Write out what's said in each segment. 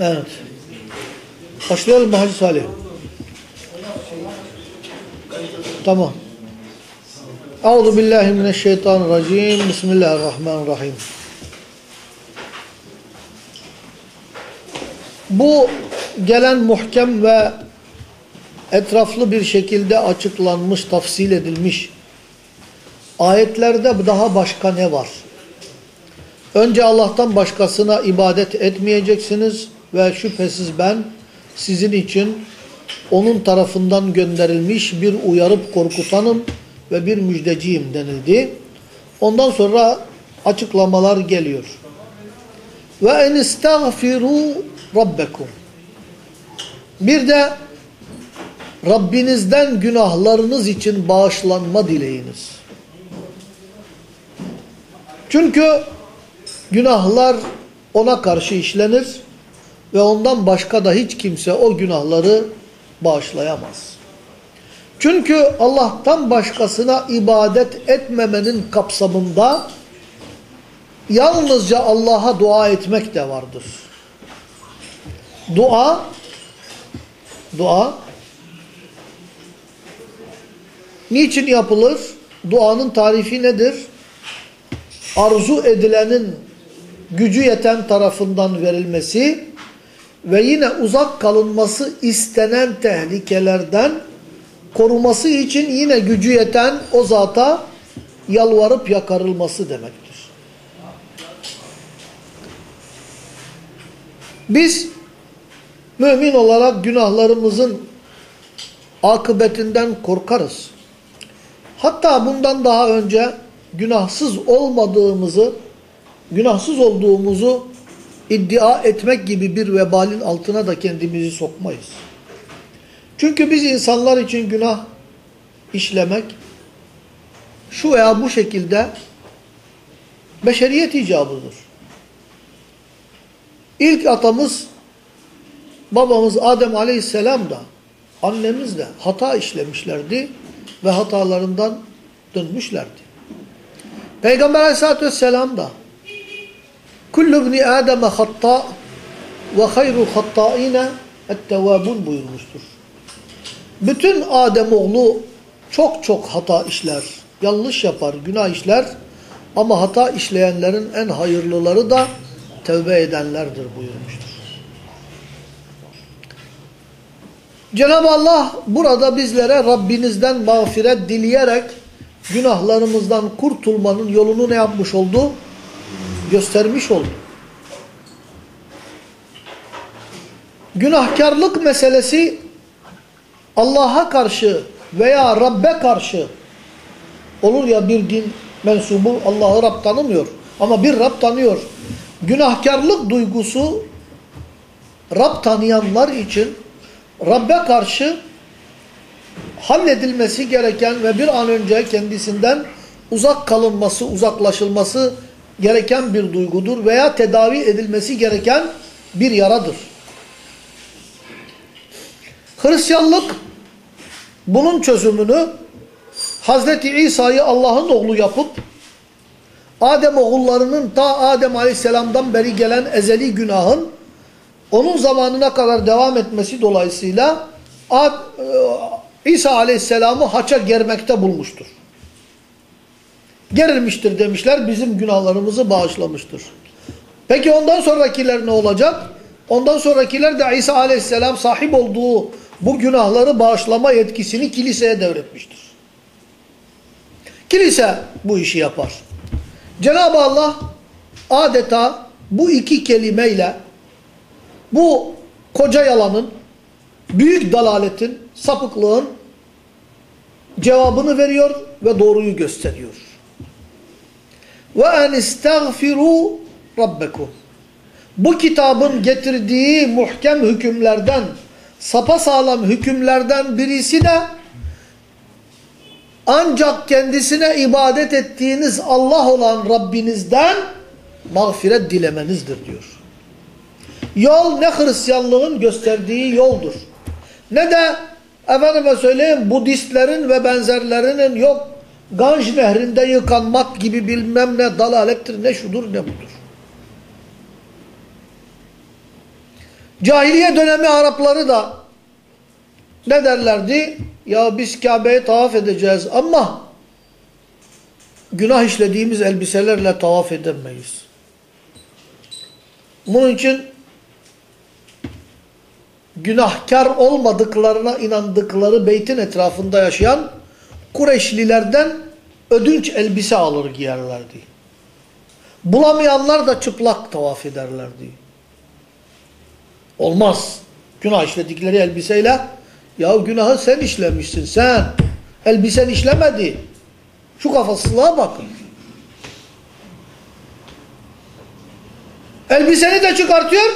Evet. Başlayalım mı Hacı Salih? Tamam. Euzu billahi mineşşeytanirracim. Bismillahirrahmanirrahim. Bu gelen muhkem ve etraflı bir şekilde açıklanmış, tafsil edilmiş ayetlerde daha başka ne var? Önce Allah'tan başkasına ibadet etmeyeceksiniz ve şüphesiz ben sizin için onun tarafından gönderilmiş bir uyarıp korkutanım ve bir müjdeciyim denildi. Ondan sonra açıklamalar geliyor. Ve en istagfiru rabbekum. Bir de Rabbinizden günahlarınız için bağışlanma dileyiniz. Çünkü günahlar ona karşı işlenir ve ondan başka da hiç kimse o günahları bağışlayamaz. Çünkü Allah'tan başkasına ibadet etmemenin kapsamında yalnızca Allah'a dua etmek de vardır. Dua dua niçin yapılır? Duanın tarifi nedir? Arzu edilenin gücü yeten tarafından verilmesi ve yine uzak kalınması istenen tehlikelerden koruması için yine gücü yeten o zata yalvarıp yakarılması demektir. Biz mümin olarak günahlarımızın akıbetinden korkarız. Hatta bundan daha önce günahsız olmadığımızı, günahsız olduğumuzu iddia etmek gibi bir vebalin altına da kendimizi sokmayız. Çünkü biz insanlar için günah işlemek şu veya bu şekilde beşeriyet icabıdır. İlk atamız babamız Adem aleyhisselam da annemiz de hata işlemişlerdi ve hatalarından dönmüşlerdi. Peygamber aleyhissalatü vesselam da Kullu ibni Adem'e hatta ve hayru hattaine ettevabun buyurmuştur. Bütün Adem oğlu çok çok hata işler, yanlış yapar, günah işler ama hata işleyenlerin en hayırlıları da tevbe edenlerdir buyurmuştur. Cenab-ı Allah burada bizlere Rabbinizden mağfiret dileyerek günahlarımızdan kurtulmanın yolunu ne yapmış oldu? Göstermiş oldu. Günahkarlık meselesi Allah'a karşı veya Rabbe karşı olur ya bir din mensubu Allah'ı Rab tanımıyor ama bir Rab tanıyor. Günahkarlık duygusu Rab tanıyanlar için Rabbe karşı halledilmesi gereken ve bir an önce kendisinden uzak kalınması, uzaklaşılması gereken bir duygudur veya tedavi edilmesi gereken bir yaradır. Hristiyanlık bunun çözümünü Hazreti İsa'yı Allah'ın oğlu yapıp Adem oğullarının ta Adem Aleyhisselam'dan beri gelen ezeli günahın onun zamanına kadar devam etmesi dolayısıyla İsa Aleyhisselam'ı haça germekte bulmuştur. Gerilmiştir demişler, bizim günahlarımızı bağışlamıştır. Peki ondan sonrakiler ne olacak? Ondan sonrakiler de İsa Aleyhisselam sahip olduğu bu günahları bağışlama yetkisini kiliseye devretmiştir. Kilise bu işi yapar. Cenab-ı Allah adeta bu iki kelimeyle bu koca yalanın, büyük dalaletin, sapıklığın cevabını veriyor ve doğruyu gösteriyor. Ve en istagfiru rabbekum. Bu kitabın getirdiği muhkem hükümlerden, sapasağlam hükümlerden birisi de ancak kendisine ibadet ettiğiniz Allah olan Rabbinizden mağfiret dilemenizdir diyor. Yol ne Hristiyanlığın gösterdiği yoldur. Ne de efendime söyleyeyim Budistlerin ve benzerlerinin yok Ganj nehrinde yıkanmak gibi bilmem ne dalalettir ne şudur ne budur. Cahiliye dönemi Arapları da ne derlerdi? Ya biz Kabe'ye tavaf edeceğiz ama günah işlediğimiz elbiselerle tavaf edemeyiz. Bunun için günahkar olmadıklarına inandıkları beytin etrafında yaşayan Kureyşlilerden ödünç elbise alır giyerlerdi. Bulamayanlar da çıplak tavaf ederlerdi. Olmaz. Günah işledikleri elbiseyle ya günahı sen işlemişsin sen. Elbisen işlemedi. Şu kafasızlığa bakın. Elbiseni de çıkartıyor.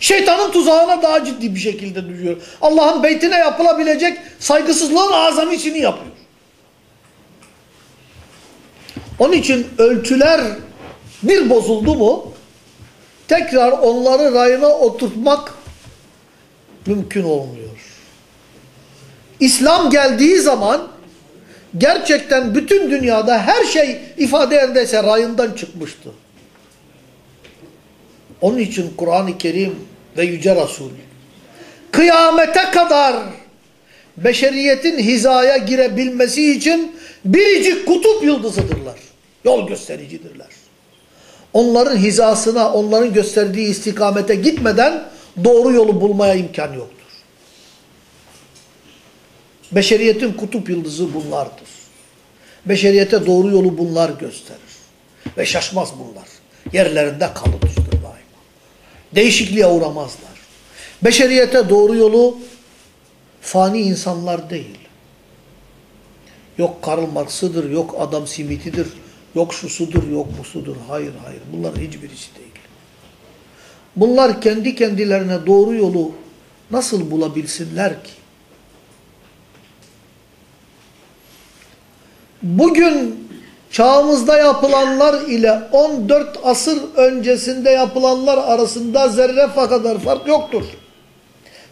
Şeytanın tuzağına daha ciddi bir şekilde düşüyor. Allah'ın beytine yapılabilecek saygısızlığın azamisini yapıyor. Onun için ölçüler bir bozuldu mu tekrar onları rayına oturtmak mümkün olmuyor. İslam geldiği zaman gerçekten bütün dünyada her şey ifade ederse rayından çıkmıştı. Onun için Kur'an-ı Kerim ve Yüce Resul kıyamete kadar beşeriyetin hizaya girebilmesi için biricik kutup yıldızıdırlar. Yol göstericidirler. Onların hizasına, onların gösterdiği istikamete gitmeden doğru yolu bulmaya imkan yoktur. Beşeriyetin kutup yıldızı bunlardır. Beşeriyete doğru yolu bunlar gösterir. Ve şaşmaz bunlar. Yerlerinde kalıcıdır daima. Değişikliğe uğramazlar. Beşeriyete doğru yolu fani insanlar değil. Yok Karl Marx'ıdır, yok Adam Smith'idir, yok şusudur, yok busudur. Hayır, hayır. Bunların hiçbirisi değil. Bunlar kendi kendilerine doğru yolu nasıl bulabilsinler ki? Bugün çağımızda yapılanlar ile 14 asır öncesinde yapılanlar arasında zerre kadar fark yoktur.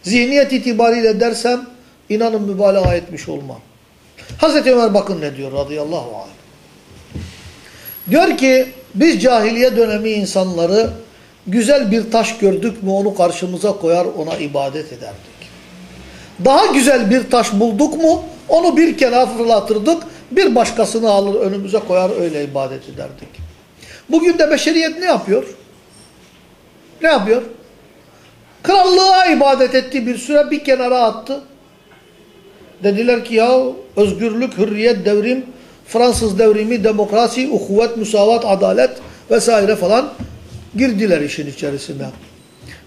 Zihniyet itibariyle dersem inanın mübalağa etmiş olmam. Hazreti Ömer bakın ne diyor radıyallahu anh. Diyor ki biz cahiliye dönemi insanları güzel bir taş gördük mü onu karşımıza koyar ona ibadet ederdik. Daha güzel bir taş bulduk mu onu bir kenara fırlatırdık bir başkasını alır önümüze koyar öyle ibadet ederdik. Bugün de beşeriyet ne yapıyor? Ne yapıyor? Krallığa ibadet etti bir süre bir kenara attı. Dediler ki ya özgürlük, hürriyet, devrim, Fransız devrimi, demokrasi, uhuvvet, musavat, adalet vesaire falan girdiler işin içerisine.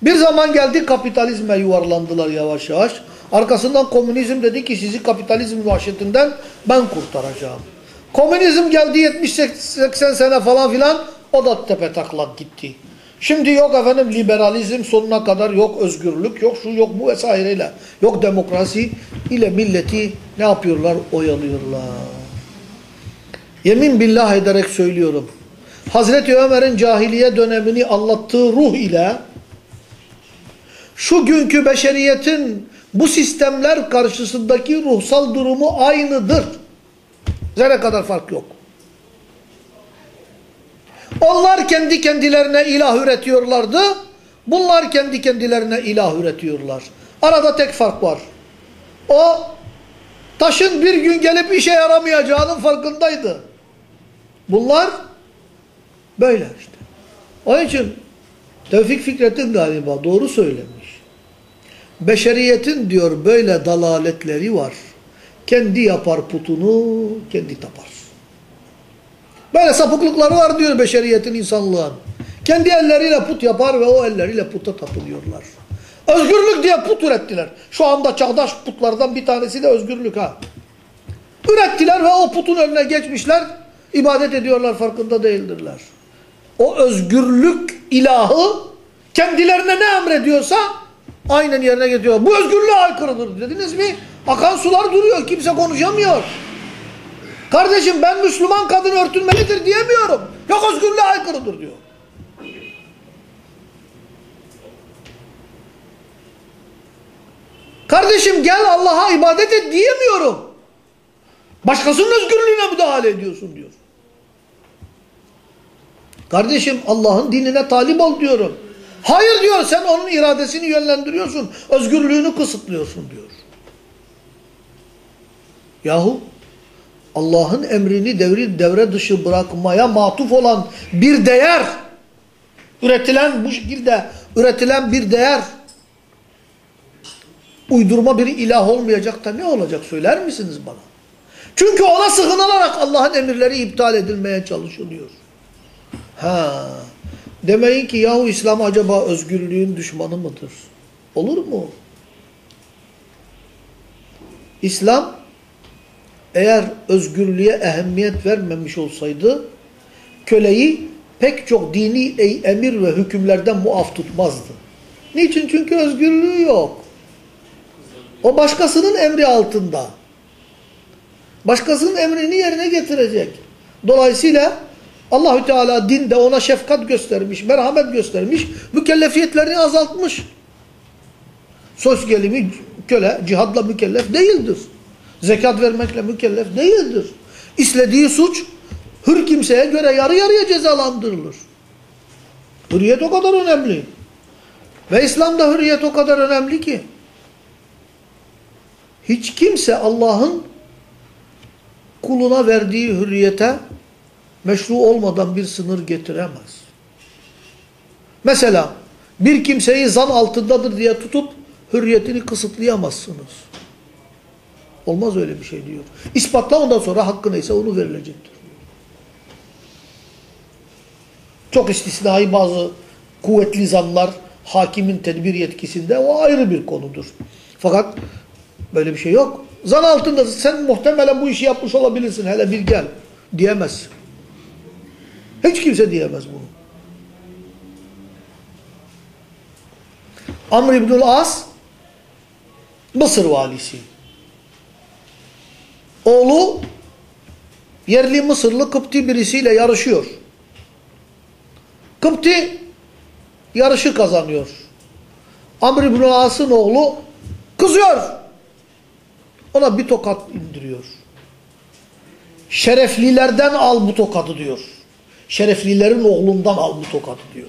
Bir zaman geldi kapitalizme yuvarlandılar yavaş yavaş. Arkasından komünizm dedi ki sizi kapitalizm vahşetinden ben kurtaracağım. Komünizm geldi 70-80 sene falan filan o da tepe taklak gitti. Şimdi yok efendim liberalizm sonuna kadar yok özgürlük yok şu yok bu vesaireyle yok demokrasi ile milleti ne yapıyorlar oyalıyorlar. Yemin billah ederek söylüyorum. Hazreti Ömer'in cahiliye dönemini anlattığı ruh ile şu günkü beşeriyetin bu sistemler karşısındaki ruhsal durumu aynıdır. Zerre kadar fark yok. Onlar kendi kendilerine ilah üretiyorlardı. Bunlar kendi kendilerine ilah üretiyorlar. Arada tek fark var. O taşın bir gün gelip işe yaramayacağının farkındaydı. Bunlar böyle işte. Onun için Tevfik Fikret'in galiba doğru söylemiş. Beşeriyetin diyor böyle dalaletleri var. Kendi yapar putunu, kendi tapar. Böyle sapıklıkları var diyor beşeriyetin insanlığın. Kendi elleriyle put yapar ve o elleriyle puta tapılıyorlar. Özgürlük diye put ürettiler. Şu anda çağdaş putlardan bir tanesi de özgürlük ha. Ürettiler ve o putun önüne geçmişler. İbadet ediyorlar farkında değildirler. O özgürlük ilahı kendilerine ne emrediyorsa aynen yerine getiriyor. Bu özgürlüğe aykırıdır dediniz mi? Akan sular duruyor. Kimse konuşamıyor. Kardeşim ben Müslüman kadın örtünmelidir diyemiyorum. Yok özgürlüğe aykırıdır diyor. Kardeşim gel Allah'a ibadet et diyemiyorum. Başkasının özgürlüğüne müdahale ediyorsun diyor. Kardeşim Allah'ın dinine talip ol diyorum. Hayır diyor sen onun iradesini yönlendiriyorsun. Özgürlüğünü kısıtlıyorsun diyor. Yahu Allah'ın emrini devri devre dışı bırakmaya matuf olan bir değer üretilen bu şekilde üretilen bir değer uydurma bir ilah olmayacak da ne olacak söyler misiniz bana? Çünkü ona sığınılarak Allah'ın emirleri iptal edilmeye çalışılıyor. Ha. Demeyin ki yahu İslam acaba özgürlüğün düşmanı mıdır? Olur mu? İslam eğer özgürlüğe ehemmiyet vermemiş olsaydı köleyi pek çok dini emir ve hükümlerden muaf tutmazdı. Niçin? Çünkü özgürlüğü yok. O başkasının emri altında. Başkasının emrini yerine getirecek. Dolayısıyla Allahü Teala dinde ona şefkat göstermiş, merhamet göstermiş, mükellefiyetlerini azaltmış. Söz gelimi köle cihadla mükellef değildir. Zekat vermekle mükellef değildir. İşlediği suç hür kimseye göre yarı yarıya cezalandırılır. Hürriyet o kadar önemli. Ve İslam'da hürriyet o kadar önemli ki hiç kimse Allah'ın kuluna verdiği hürriyete meşru olmadan bir sınır getiremez. Mesela bir kimseyi zan altındadır diye tutup hürriyetini kısıtlayamazsınız. Olmaz öyle bir şey diyor. İspatla ondan sonra hakkı neyse onu verilecektir. Çok istisnai bazı kuvvetli zanlar hakimin tedbir yetkisinde o ayrı bir konudur. Fakat böyle bir şey yok. Zan altında sen muhtemelen bu işi yapmış olabilirsin hele bir gel diyemezsin. Hiç kimse diyemez bunu. Amr İbnül As Mısır valisi. Oğlu yerli Mısırlı Kıpti birisiyle yarışıyor. Kıpti yarışı kazanıyor. Amr İbn As'ın oğlu kızıyor. Ona bir tokat indiriyor. Şereflilerden al bu tokadı diyor. Şereflilerin oğlundan al bu tokadı diyor.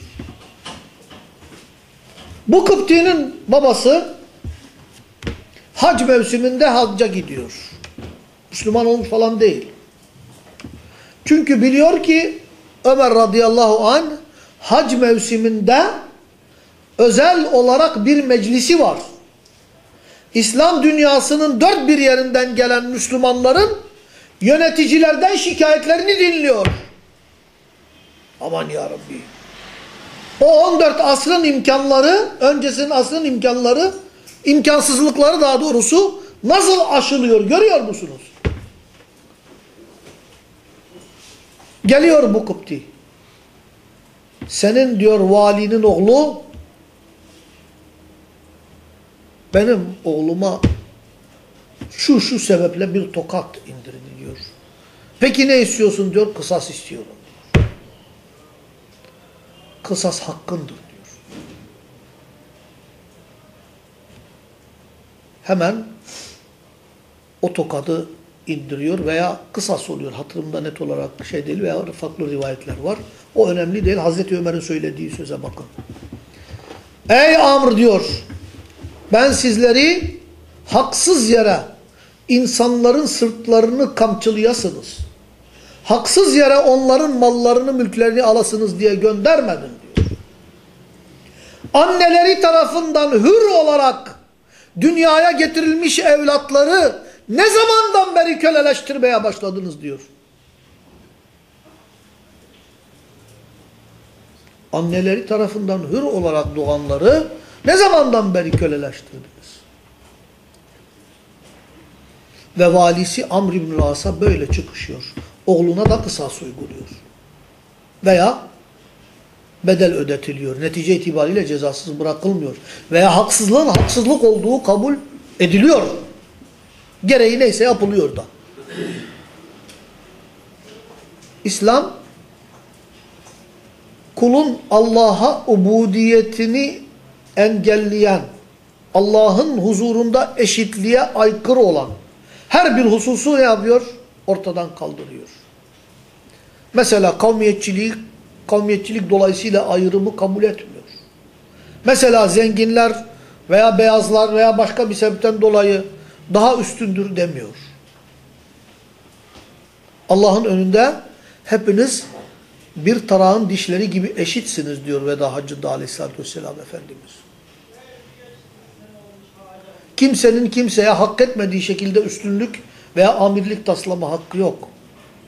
Bu Kıpti'nin babası hac mevsiminde hacca gidiyor. Müslüman olmuş falan değil. Çünkü biliyor ki Ömer radıyallahu an hac mevsiminde özel olarak bir meclisi var. İslam dünyasının dört bir yerinden gelen Müslümanların yöneticilerden şikayetlerini dinliyor. Aman ya Rabbi. O 14 asrın imkanları, öncesinin asrın imkanları, imkansızlıkları daha doğrusu nasıl aşılıyor görüyor musunuz? Geliyor bu Kıpti. Senin diyor valinin oğlu benim oğluma şu şu sebeple bir tokat indirdi diyor. Peki ne istiyorsun diyor, kısas istiyorum. Kısas hakkındır diyor. Hemen o tokadı indiriyor veya kısas oluyor. Hatırımda net olarak şey değil veya farklı rivayetler var. O önemli değil. Hazreti Ömer'in söylediği söze bakın. Ey Amr diyor. Ben sizleri haksız yere insanların sırtlarını kamçılayasınız. Haksız yere onların mallarını, mülklerini alasınız diye göndermedim diyor. Anneleri tarafından hür olarak dünyaya getirilmiş evlatları ne zamandan beri köleleştirmeye başladınız diyor. Anneleri tarafından hür olarak doğanları ne zamandan beri köleleştirdiniz? Ve valisi Amr ibn As'a böyle çıkışıyor. Oğluna da kısas uyguluyor. Veya bedel ödetiliyor. Netice itibariyle cezasız bırakılmıyor. Veya haksızlığın haksızlık olduğu kabul ediliyor. Gereği neyse yapılıyor da. İslam kulun Allah'a ubudiyetini engelleyen, Allah'ın huzurunda eşitliğe aykırı olan her bir hususu ne yapıyor? Ortadan kaldırıyor. Mesela kavmiyetçiliği, kavmiyetçilik dolayısıyla ayrımı kabul etmiyor. Mesela zenginler veya beyazlar veya başka bir sebepten dolayı daha üstündür demiyor. Allah'ın önünde hepiniz bir tarağın dişleri gibi eşitsiniz diyor veda hacında aleyhissalatü vesselam Efendimiz. Kimsenin kimseye hak etmediği şekilde üstünlük veya amirlik taslama hakkı yok.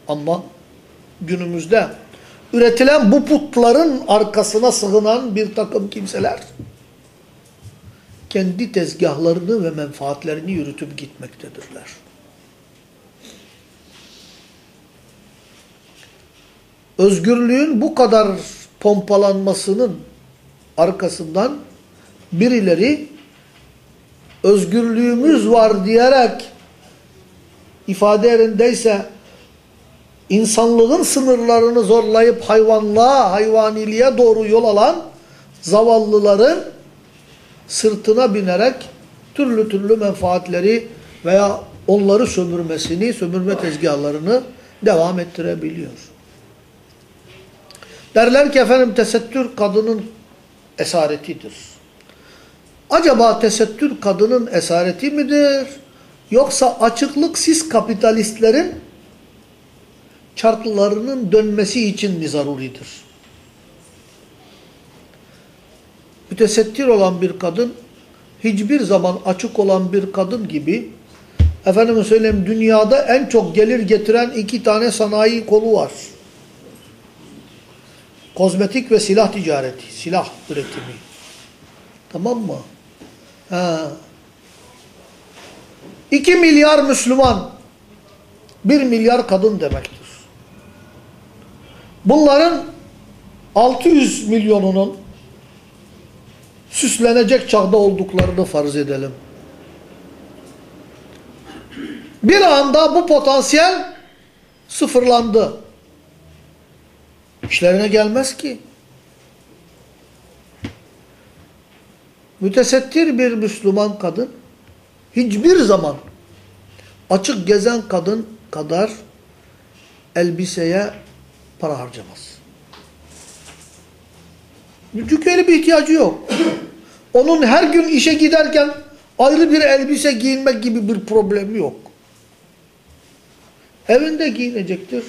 Ama günümüzde üretilen bu putların arkasına sığınan bir takım kimseler kendi tezgahlarını ve menfaatlerini yürütüp gitmektedirler. Özgürlüğün bu kadar pompalanmasının arkasından birileri özgürlüğümüz var diyerek ifade yerindeyse insanlığın sınırlarını zorlayıp hayvanlığa, hayvaniliğe doğru yol alan zavallıların sırtına binerek türlü türlü menfaatleri veya onları sömürmesini, sömürme tezgahlarını devam ettirebiliyor. Derler ki efendim tesettür kadının esaretidir. Acaba tesettür kadının esareti midir? Yoksa açıklık siz kapitalistlerin çarklarının dönmesi için mi zaruridir? Mütesettir olan bir kadın hiçbir zaman açık olan bir kadın gibi efendim söyleyeyim dünyada en çok gelir getiren iki tane sanayi kolu var. Kozmetik ve silah ticareti, silah üretimi. Tamam mı? Ha. 2 milyar Müslüman, 1 milyar kadın demektir. Bunların 600 milyonunun süslenecek çağda olduklarını farz edelim. Bir anda bu potansiyel sıfırlandı. İşlerine gelmez ki. Mütesettir bir Müslüman kadın hiçbir zaman açık gezen kadın kadar elbiseye para harcamaz. Çünkü öyle bir ihtiyacı yok. Onun her gün işe giderken ayrı bir elbise giyinmek gibi bir problemi yok. Evinde giyinecektir.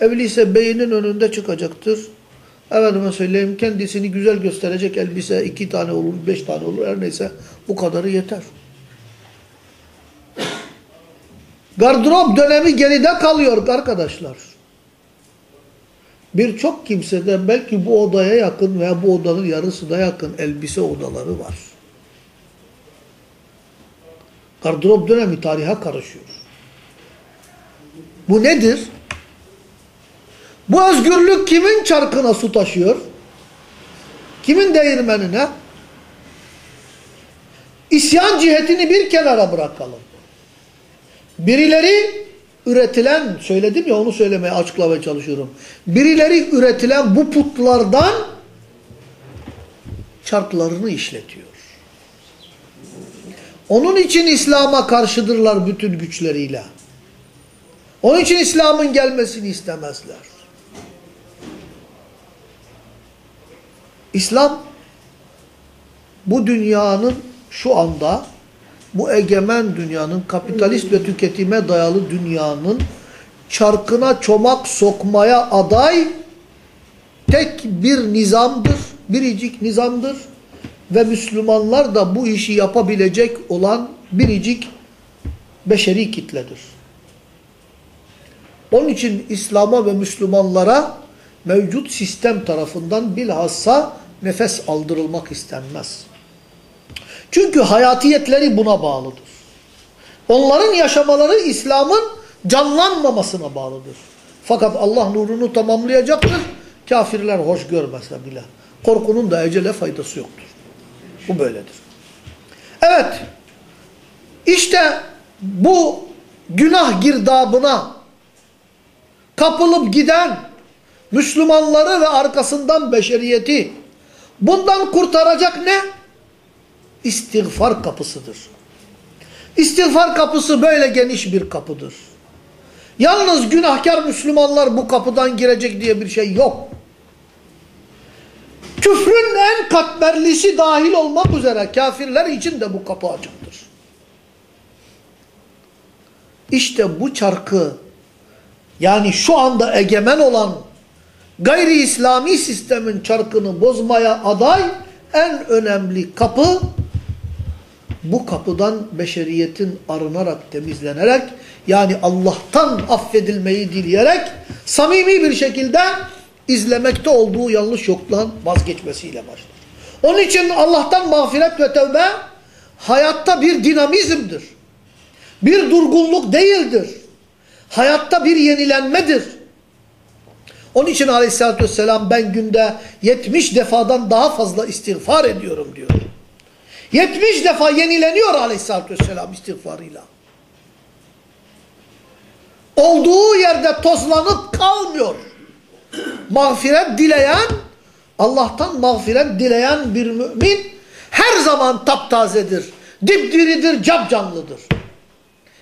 Evliyse beyinin önünde çıkacaktır. Efendime söyleyeyim kendisini güzel gösterecek elbise iki tane olur, beş tane olur her neyse bu kadarı yeter. Gardırop dönemi geride kalıyor arkadaşlar. Birçok kimsede belki bu odaya yakın veya bu odanın yarısına yakın elbise odaları var. Gardırop dönemi tarihe karışıyor. Bu nedir? Bu özgürlük kimin çarkına su taşıyor? Kimin değirmenine? İsyan cihetini bir kenara bırakalım. Birileri üretilen, söyledim ya onu söylemeye açıklamaya çalışıyorum. Birileri üretilen bu putlardan çarklarını işletiyor. Onun için İslam'a karşıdırlar bütün güçleriyle. Onun için İslam'ın gelmesini istemezler. İslam bu dünyanın şu anda bu egemen dünyanın, kapitalist ve tüketime dayalı dünyanın çarkına çomak sokmaya aday tek bir nizamdır, biricik nizamdır ve Müslümanlar da bu işi yapabilecek olan biricik beşeri kitledir. Onun için İslam'a ve Müslümanlara mevcut sistem tarafından bilhassa nefes aldırılmak istenmez. Çünkü hayatiyetleri buna bağlıdır. Onların yaşamaları İslam'ın canlanmamasına bağlıdır. Fakat Allah nurunu tamamlayacaktır. Kafirler hoş görmese bile. Korkunun da ecele faydası yoktur. Bu böyledir. Evet. İşte bu günah girdabına kapılıp giden Müslümanları ve arkasından beşeriyeti bundan kurtaracak ne? İstiğfar kapısıdır. İstiğfar kapısı böyle geniş bir kapıdır. Yalnız günahkar Müslümanlar bu kapıdan girecek diye bir şey yok. Küfrün en katmerlisi dahil olmak üzere kafirler için de bu kapı açıktır. İşte bu çarkı yani şu anda egemen olan gayri İslami sistemin çarkını bozmaya aday en önemli kapı bu kapıdan beşeriyetin arınarak, temizlenerek yani Allah'tan affedilmeyi dileyerek samimi bir şekilde izlemekte olduğu yanlış yoktan vazgeçmesiyle başlar. Onun için Allah'tan mağfiret ve tevbe hayatta bir dinamizmdir. Bir durgunluk değildir. Hayatta bir yenilenmedir. Onun için aleyhissalatü vesselam ben günde 70 defadan daha fazla istiğfar ediyorum diyor. 70 defa yenileniyor aleyhissalatü vesselam istiğfarıyla. Olduğu yerde tozlanıp kalmıyor. Mağfiret dileyen, Allah'tan mağfiret dileyen bir mümin her zaman taptazedir. Dipdiridir, capcanlıdır.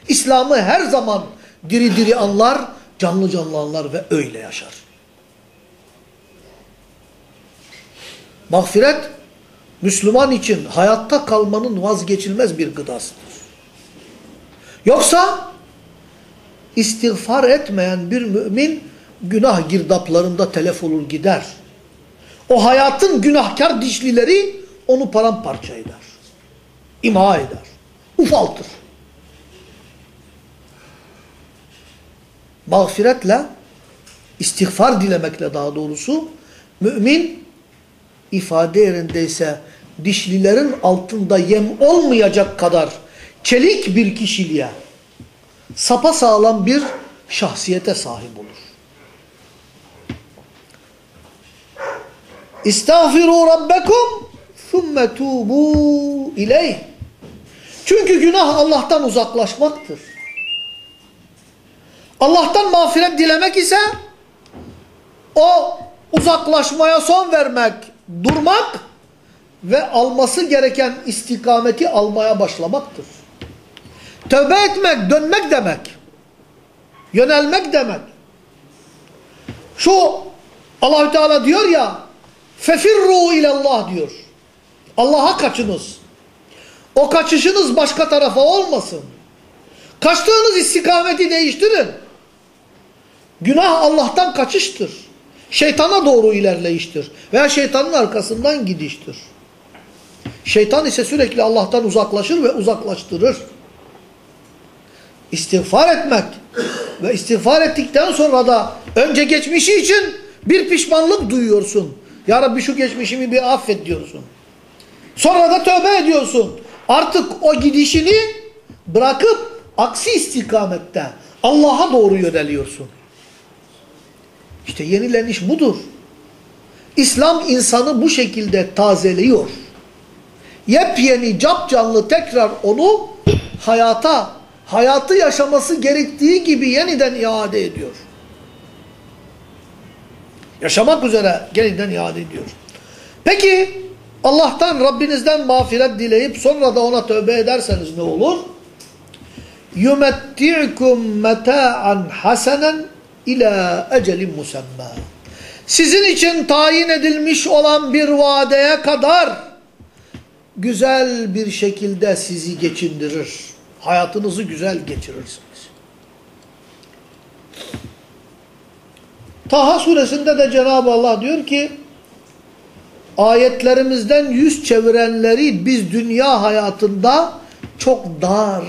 İslam'ı her zaman diri diri anlar, canlı canlı anlar ve öyle yaşar. Mağfiret, Müslüman için hayatta kalmanın vazgeçilmez bir gıdasıdır. Yoksa istiğfar etmeyen bir mümin günah girdaplarında telef olur gider. O hayatın günahkar dişlileri onu paramparça eder. İmha eder. Ufaltır. Mağfiretle, istiğfar dilemekle daha doğrusu, mümin ifade yerindeyse dişlilerin altında yem olmayacak kadar çelik bir kişiliğe, sapasağlam bir şahsiyete sahip olur. İstağfiru rabbekum thumme tubu ileyh. Çünkü günah Allah'tan uzaklaşmaktır. Allah'tan mağfiret dilemek ise o uzaklaşmaya son vermek, durmak ve alması gereken istikameti almaya başlamaktır. Tövbe etmek, dönmek demek. Yönelmek demek. Şu Allahü Teala diyor ya fefirru ilallah diyor. Allah'a kaçınız. O kaçışınız başka tarafa olmasın. Kaçtığınız istikameti değiştirin. Günah Allah'tan kaçıştır. Şeytana doğru ilerleyiştir. Veya şeytanın arkasından gidiştir. Şeytan ise sürekli Allah'tan uzaklaşır ve uzaklaştırır. İstiğfar etmek ve istiğfar ettikten sonra da önce geçmişi için bir pişmanlık duyuyorsun. Ya Rabbi şu geçmişimi bir affet diyorsun. Sonra da tövbe ediyorsun. Artık o gidişini bırakıp aksi istikamette Allah'a doğru yöneliyorsun. İşte yenileniş budur. İslam insanı bu şekilde tazeliyor. Yepyeni, capcanlı tekrar onu hayata, hayatı yaşaması gerektiği gibi yeniden iade ediyor. Yaşamak üzere yeniden iade ediyor. Peki Allah'tan, Rabbinizden mağfiret dileyip sonra da ona tövbe ederseniz ne olur? يُمَتِّعْكُمْ مَتَاعًا حَسَنًا ila ecelin musemma. Sizin için tayin edilmiş olan bir vadeye kadar güzel bir şekilde sizi geçindirir. Hayatınızı güzel geçirirsiniz. Taha suresinde de Cenab-ı Allah diyor ki ayetlerimizden yüz çevirenleri biz dünya hayatında çok dar,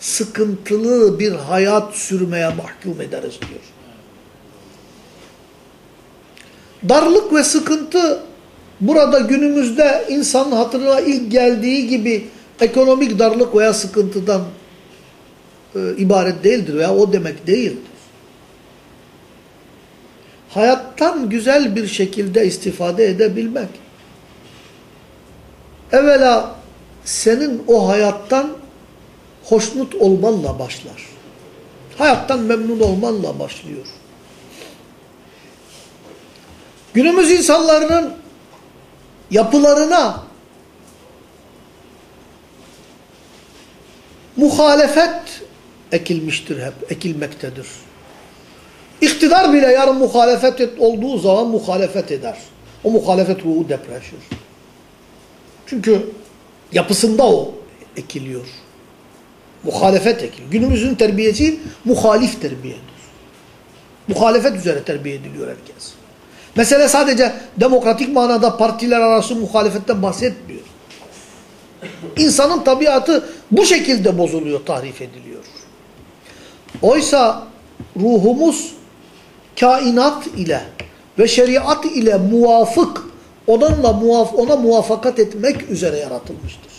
sıkıntılı bir hayat sürmeye mahkum ederiz diyor. Darlık ve sıkıntı burada günümüzde insanın hatırına ilk geldiği gibi ekonomik darlık veya sıkıntıdan e, ibaret değildir veya o demek değildir. Hayattan güzel bir şekilde istifade edebilmek. Evvela senin o hayattan hoşnut olmanla başlar. Hayattan memnun olmanla başlıyor. Günümüz insanlarının yapılarına muhalefet ekilmiştir hep, ekilmektedir. İktidar bile yarın muhalefet et, olduğu zaman muhalefet eder. o muhalefet ruhu depreşir. Çünkü yapısında o ekiliyor. Muhalefet ekiliyor. Günümüzün terbiyesi muhalif terbiyedir. Muhalefet üzere terbiye ediliyor herkes. Mesele sadece demokratik manada partiler arası muhalefetten bahsetmiyor. İnsanın tabiatı bu şekilde bozuluyor, tahrif ediliyor. Oysa ruhumuz kainat ile ve şeriat ile muvafık, onunla muaf ona muvafakat etmek üzere yaratılmıştır.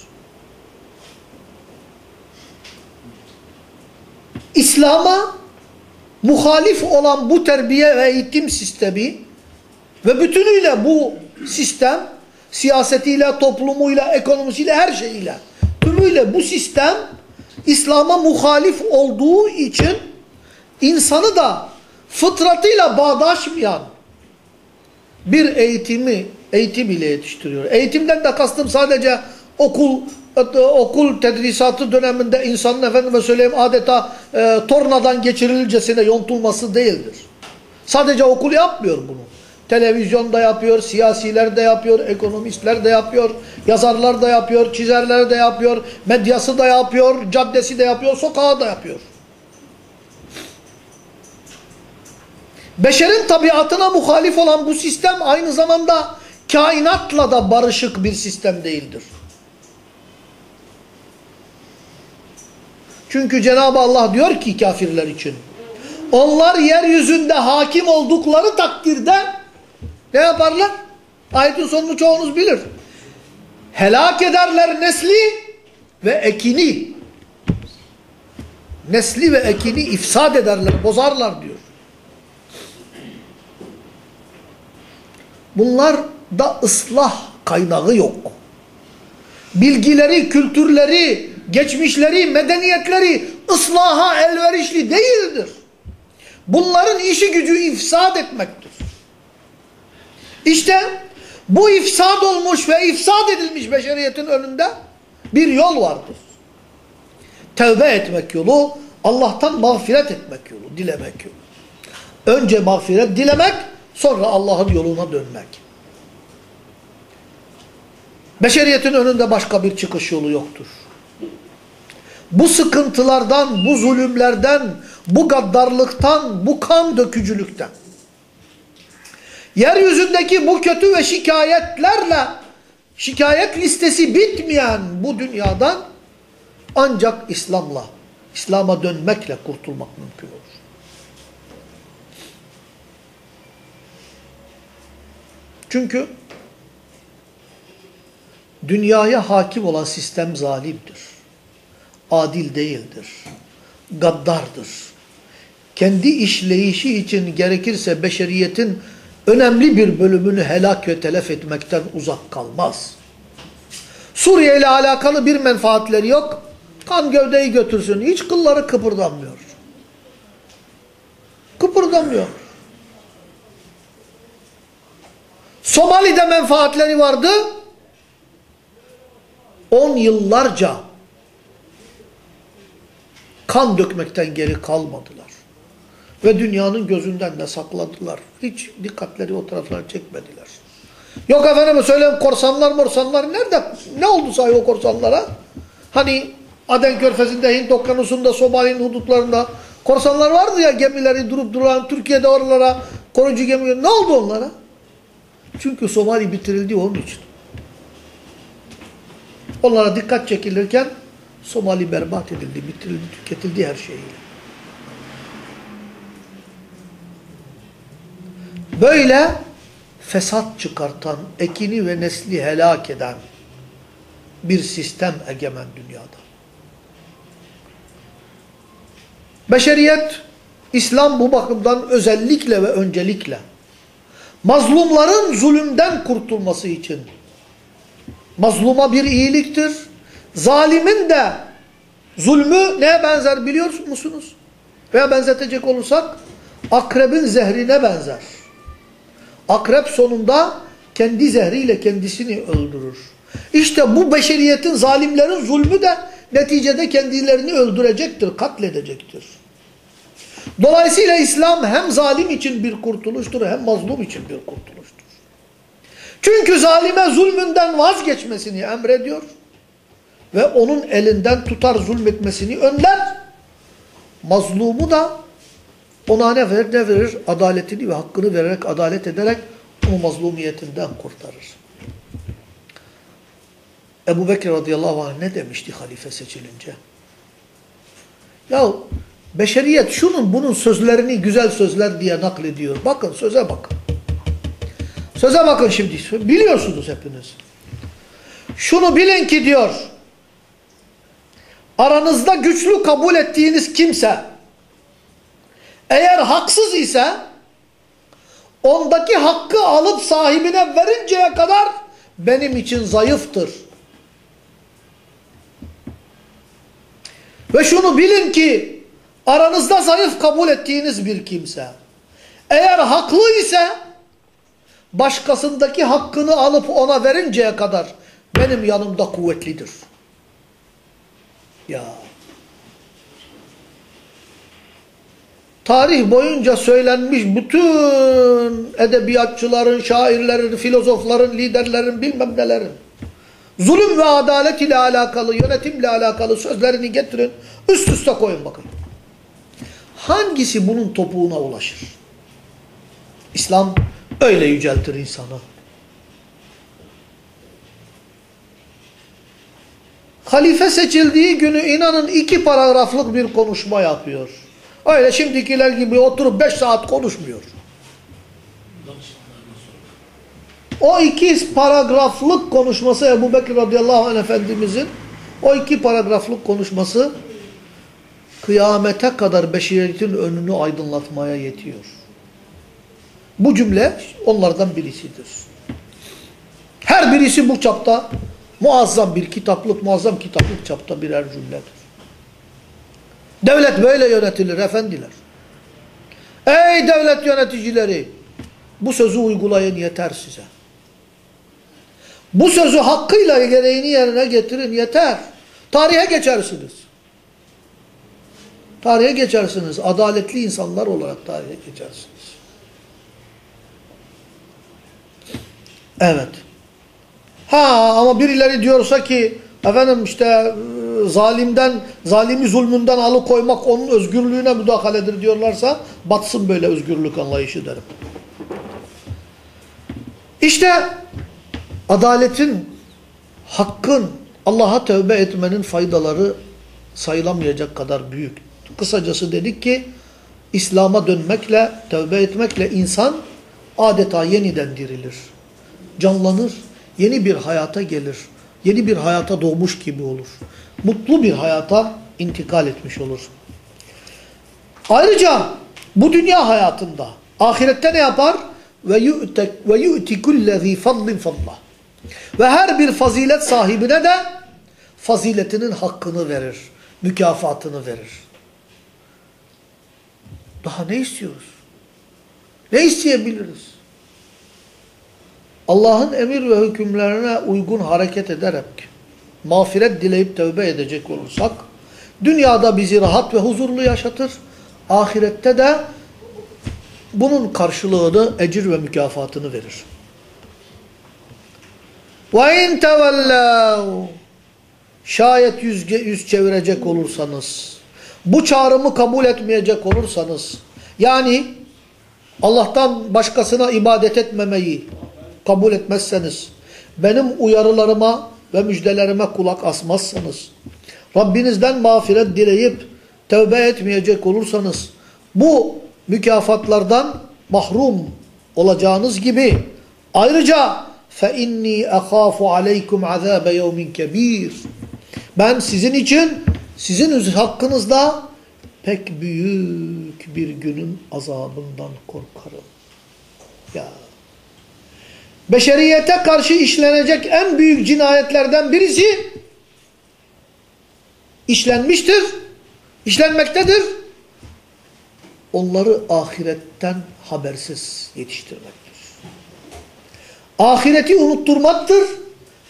İslam'a muhalif olan bu terbiye ve eğitim sistemi ve bütünüyle bu sistem siyasetiyle, toplumuyla, ekonomisiyle, her şeyiyle tümüyle bu sistem İslam'a muhalif olduğu için insanı da fıtratıyla bağdaşmayan bir eğitimi eğitim ile yetiştiriyor. Eğitimden de kastım sadece okul okul tedrisatı döneminde insanın efendime söyleyeyim adeta e, tornadan geçirilcesine yontulması değildir. Sadece okul yapmıyor bunu. Televizyon da yapıyor, siyasiler de yapıyor, ekonomistler de yapıyor, yazarlar da yapıyor, çizerler de yapıyor, medyası da yapıyor, caddesi de yapıyor, sokağı da yapıyor. Beşerin tabiatına muhalif olan bu sistem aynı zamanda kainatla da barışık bir sistem değildir. Çünkü Cenab-ı Allah diyor ki kafirler için, onlar yeryüzünde hakim oldukları takdirde ne yaparlar? Ayetin sonunu çoğunuz bilir. Helak ederler nesli ve ekini. Nesli ve ekini ifsad ederler, bozarlar diyor. Bunlar da ıslah kaynağı yok. Bilgileri, kültürleri, geçmişleri, medeniyetleri ıslaha elverişli değildir. Bunların işi gücü ifsad etmektir. İşte bu ifsad olmuş ve ifsad edilmiş beşeriyetin önünde bir yol vardır. Tevbe etmek yolu, Allah'tan mağfiret etmek yolu, dilemek yolu. Önce mağfiret dilemek, sonra Allah'ın yoluna dönmek. Beşeriyetin önünde başka bir çıkış yolu yoktur. Bu sıkıntılardan, bu zulümlerden, bu gaddarlıktan, bu kan dökücülükten, yeryüzündeki bu kötü ve şikayetlerle, şikayet listesi bitmeyen bu dünyadan ancak İslam'la, İslam'a dönmekle kurtulmak mümkün olur. Çünkü dünyaya hakim olan sistem zalimdir. Adil değildir. Gaddardır. Kendi işleyişi için gerekirse beşeriyetin önemli bir bölümünü helak ve telef etmekten uzak kalmaz. Suriye ile alakalı bir menfaatleri yok. Kan gövdeyi götürsün. Hiç kılları kıpırdamıyor. Kıpırdamıyor. Somali'de menfaatleri vardı. 10 yıllarca kan dökmekten geri kalmadılar. Ve dünyanın gözünden de sakladılar. Hiç dikkatleri o taraflara çekmediler. Yok efendim söyleyeyim korsanlar morsanlar nerede? Ne oldu sahi o korsanlara? Hani Aden Körfezi'nde, Hint Okyanusu'nda, Somali'nin hudutlarında korsanlar vardı ya gemileri durup duran Türkiye'de oralara korucu gemileri. Ne oldu onlara? Çünkü Somali bitirildi onun için. Onlara dikkat çekilirken Somali berbat edildi, bitirildi, tüketildi her şeyiyle. Böyle fesat çıkartan, ekini ve nesli helak eden bir sistem egemen dünyada. Beşeriyet, İslam bu bakımdan özellikle ve öncelikle mazlumların zulümden kurtulması için mazluma bir iyiliktir. Zalimin de zulmü neye benzer biliyor musunuz? Veya benzetecek olursak akrebin zehrine benzer. Akrep sonunda kendi zehriyle kendisini öldürür. İşte bu beşeriyetin, zalimlerin zulmü de neticede kendilerini öldürecektir, katledecektir. Dolayısıyla İslam hem zalim için bir kurtuluştur hem mazlum için bir kurtuluştur. Çünkü zalime zulmünden vazgeçmesini emrediyor. Ve onun elinden tutar zulmetmesini önler. Mazlumu da ona ne verir ne verir? Adaletini ve hakkını vererek, adalet ederek onu mazlumiyetinden kurtarır. Ebu Bekir radıyallahu anh ne demişti halife seçilince? Ya beşeriyet şunun bunun sözlerini güzel sözler diye naklediyor. Bakın söze bakın. Söze bakın şimdi. Biliyorsunuz hepiniz. Şunu bilin ki diyor. Aranızda güçlü kabul ettiğiniz kimse eğer haksız ise ondaki hakkı alıp sahibine verinceye kadar benim için zayıftır. Ve şunu bilin ki aranızda zayıf kabul ettiğiniz bir kimse eğer haklı ise başkasındaki hakkını alıp ona verinceye kadar benim yanımda kuvvetlidir. Ya. Tarih boyunca söylenmiş bütün edebiyatçıların, şairlerin, filozofların, liderlerin bilmem nelerin zulüm ve adalet ile alakalı, yönetimle alakalı sözlerini getirin, üst üste koyun bakın. Hangisi bunun topuğuna ulaşır? İslam öyle yüceltir insanı. Halife seçildiği günü inanın iki paragraflık bir konuşma yapıyor. Öyle şimdikiler gibi oturup beş saat konuşmuyor. O iki paragraflık konuşması Ebu Bekir radıyallahu anh efendimizin o iki paragraflık konuşması kıyamete kadar beşeriyetin önünü aydınlatmaya yetiyor. Bu cümle onlardan birisidir. Her birisi bu çapta muazzam bir kitaplık, muazzam kitaplık çapta birer cümledir. Devlet böyle yönetilir efendiler. Ey devlet yöneticileri! Bu sözü uygulayın yeter size. Bu sözü hakkıyla gereğini yerine getirin yeter. Tarihe geçersiniz. Tarihe geçersiniz. Adaletli insanlar olarak tarihe geçersiniz. Evet. Ha ama birileri diyorsa ki efendim işte zalimden, zalimi zulmünden alıkoymak onun özgürlüğüne müdahaledir diyorlarsa batsın böyle özgürlük anlayışı derim. İşte adaletin, hakkın, Allah'a tövbe etmenin faydaları sayılamayacak kadar büyük. Kısacası dedik ki İslam'a dönmekle, tövbe etmekle insan adeta yeniden dirilir. Canlanır, yeni bir hayata gelir. Yeni bir hayata doğmuş gibi olur. Mutlu bir hayata intikal etmiş olur. Ayrıca bu dünya hayatında ahirette ne yapar? Ve yu'tek ve yu'ti kullezî fadlin fadla. Ve her bir fazilet sahibine de faziletinin hakkını verir. Mükafatını verir. Daha ne istiyoruz? Ne isteyebiliriz? Allah'ın emir ve hükümlerine uygun hareket ederek mağfiret dileyip tövbe edecek olursak dünyada bizi rahat ve huzurlu yaşatır. Ahirette de bunun karşılığını, ecir ve mükafatını verir. وَاِنْ تَوَلَّوْا Şayet yüz, yüz çevirecek olursanız, bu çağrımı kabul etmeyecek olursanız, yani Allah'tan başkasına ibadet etmemeyi kabul etmezseniz, benim uyarılarıma ve müjdelerime kulak asmazsanız, Rabbinizden mağfiret dileyip tövbe etmeyecek olursanız, bu mükafatlardan mahrum olacağınız gibi, ayrıca فَاِنِّي اَخَافُ عَلَيْكُمْ عَذَابَ يَوْمٍ كَب۪يرٍ Ben sizin için, sizin hakkınızda pek büyük bir günün azabından korkarım. Ya. Beşeriyete karşı işlenecek en büyük cinayetlerden birisi işlenmiştir, işlenmektedir. Onları ahiretten habersiz yetiştirmektir. Ahireti unutturmaktır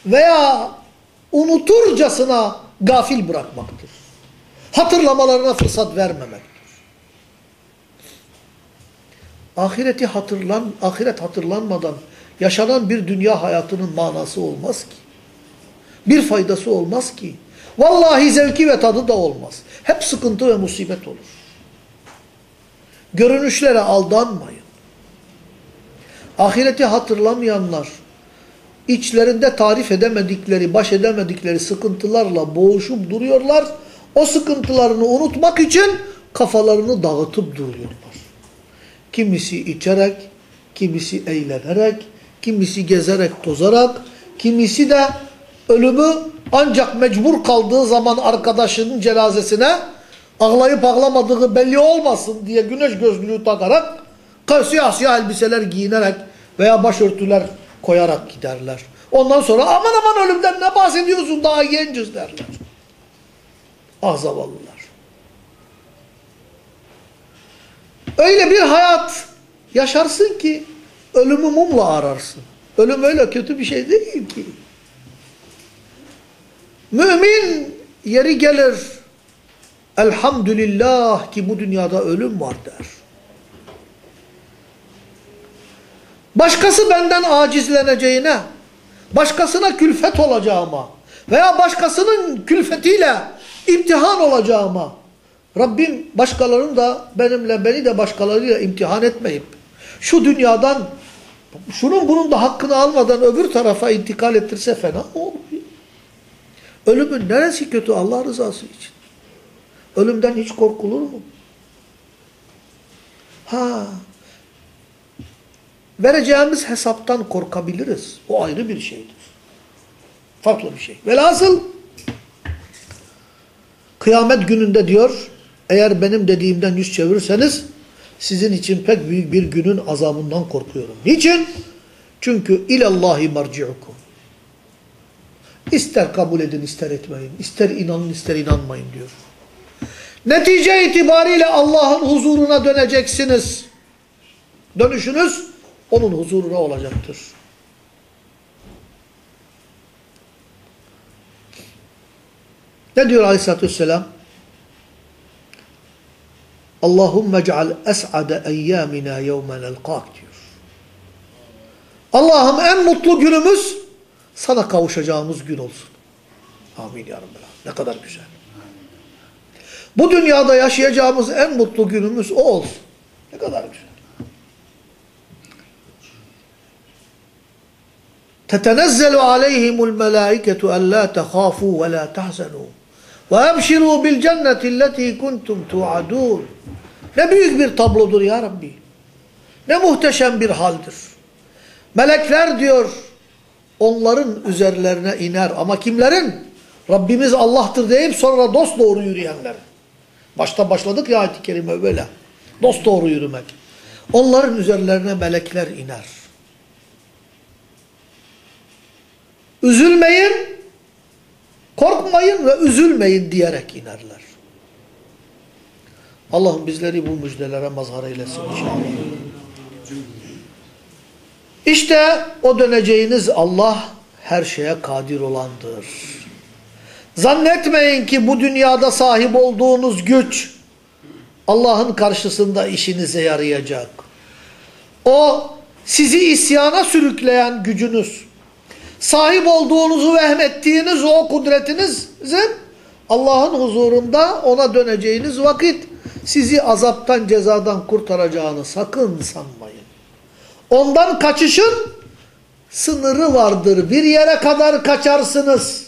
veya unuturcasına gafil bırakmaktır. Hatırlamalarına fırsat vermemektir. Ahireti hatırlan, ahiret hatırlanmadan yaşanan bir dünya hayatının manası olmaz ki. Bir faydası olmaz ki. Vallahi zevki ve tadı da olmaz. Hep sıkıntı ve musibet olur. Görünüşlere aldanmayın. Ahireti hatırlamayanlar, içlerinde tarif edemedikleri, baş edemedikleri sıkıntılarla boğuşup duruyorlar. O sıkıntılarını unutmak için kafalarını dağıtıp duruyorlar. Kimisi içerek, kimisi eğlenerek, kimisi gezerek tozarak, kimisi de ölümü ancak mecbur kaldığı zaman arkadaşının cenazesine ağlayıp ağlamadığı belli olmasın diye güneş gözlüğü takarak siyah siyah elbiseler giyinerek veya başörtüler koyarak giderler. Ondan sonra aman aman ölümden ne bahsediyorsun daha genciz derler. Ah zavallılar. Öyle bir hayat yaşarsın ki ölümü mumla ararsın. Ölüm öyle kötü bir şey değil ki. Mümin yeri gelir elhamdülillah ki bu dünyada ölüm var der. Başkası benden acizleneceğine, başkasına külfet olacağıma veya başkasının külfetiyle imtihan olacağıma Rabbim başkalarını da benimle beni de başkalarıyla imtihan etmeyip şu dünyadan şunun bunun da hakkını almadan öbür tarafa intikal ettirse fena olur? Ölümün neresi kötü Allah rızası için? Ölümden hiç korkulur mu? Ha, vereceğimiz hesaptan korkabiliriz. O ayrı bir şeydir. Farklı bir şey. Velhasıl kıyamet gününde diyor eğer benim dediğimden yüz çevirirseniz sizin için pek büyük bir günün azabından korkuyorum. Niçin? Çünkü ilallahi marciukum. İster kabul edin ister etmeyin. İster inanın ister inanmayın diyor. Netice itibariyle Allah'ın huzuruna döneceksiniz. Dönüşünüz onun huzuruna olacaktır. Ne diyor aleyhissalatü vesselam? Allahümme ceal es'ade eyyâmina yevmen elkâk diyor. Allah'ım en mutlu günümüz sana kavuşacağımız gün olsun. Amin ya Rabbi. Ne kadar güzel. Bu dünyada yaşayacağımız en mutlu günümüz o olsun. Ne kadar güzel. تتنزل عليهم الملائكة ألا تخافوا ولا تحزنوا وأبشروا بالجنة التي كنتم توعدون ne büyük bir tablodur ya Rabbi. Ne muhteşem bir haldir. Melekler diyor onların üzerlerine iner ama kimlerin? Rabbimiz Allah'tır deyip sonra dost doğru yürüyenler. Başta başladık ya ayet-i kerime böyle. Dost doğru yürümek. Onların üzerlerine melekler iner. Üzülmeyin, korkmayın ve üzülmeyin diyerek inerler. Allah'ım bizleri bu müjdelere mazhar eylesin inşallah. İşte o döneceğiniz Allah her şeye kadir olandır. Zannetmeyin ki bu dünyada sahip olduğunuz güç Allah'ın karşısında işinize yarayacak. O sizi isyana sürükleyen gücünüz, sahip olduğunuzu vehmettiğiniz o kudretinizin Allah'ın huzurunda ona döneceğiniz vakit sizi azaptan cezadan kurtaracağını sakın sanmayın. Ondan kaçışın sınırı vardır. Bir yere kadar kaçarsınız.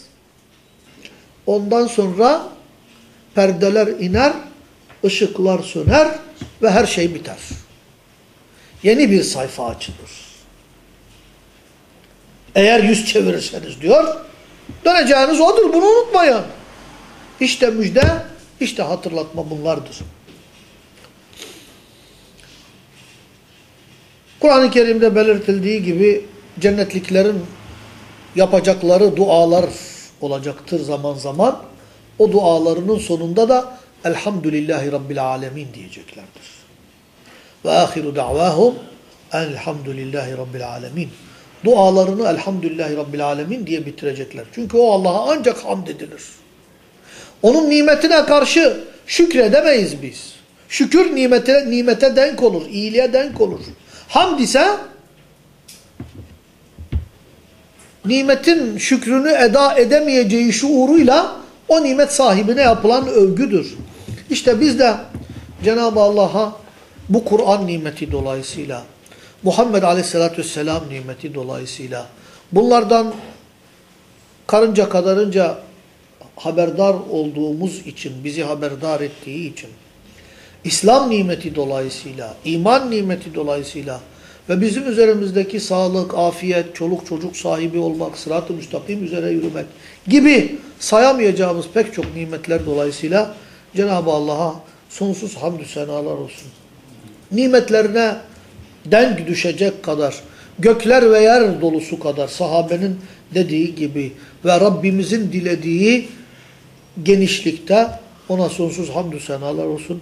Ondan sonra perdeler iner, ışıklar söner ve her şey biter. Yeni bir sayfa açılır. Eğer yüz çevirirseniz diyor, döneceğiniz odur bunu unutmayın. İşte müjde, işte hatırlatma bunlardır. Kur'an-ı Kerim'de belirtildiği gibi cennetliklerin yapacakları dualar olacaktır zaman zaman. O dualarının sonunda da Elhamdülillahi Rabbil Alemin diyeceklerdir. Ve ahiru da'vahum Elhamdülillahi Rabbil Alemin. Dualarını Elhamdülillahi Rabbil Alemin diye bitirecekler. Çünkü o Allah'a ancak hamd edilir. Onun nimetine karşı şükredemeyiz biz. Şükür nimete, nimete denk olur, iyiliğe denk olur. Hamd ise nimetin şükrünü eda edemeyeceği şuuruyla o nimet sahibine yapılan övgüdür. İşte biz de Cenab-ı Allah'a bu Kur'an nimeti dolayısıyla, Muhammed Aleyhisselatü Vesselam nimeti dolayısıyla, bunlardan karınca kadarınca haberdar olduğumuz için, bizi haberdar ettiği için, İslam nimeti dolayısıyla, iman nimeti dolayısıyla ve bizim üzerimizdeki sağlık, afiyet, çoluk çocuk sahibi olmak, sırat-ı müstakim üzere yürümek gibi sayamayacağımız pek çok nimetler dolayısıyla Cenab-ı Allah'a sonsuz hamdü senalar olsun. Nimetlerine denk düşecek kadar, gökler ve yer dolusu kadar sahabenin dediği gibi ve Rabbimizin dilediği genişlikte ona sonsuz hamdü senalar olsun.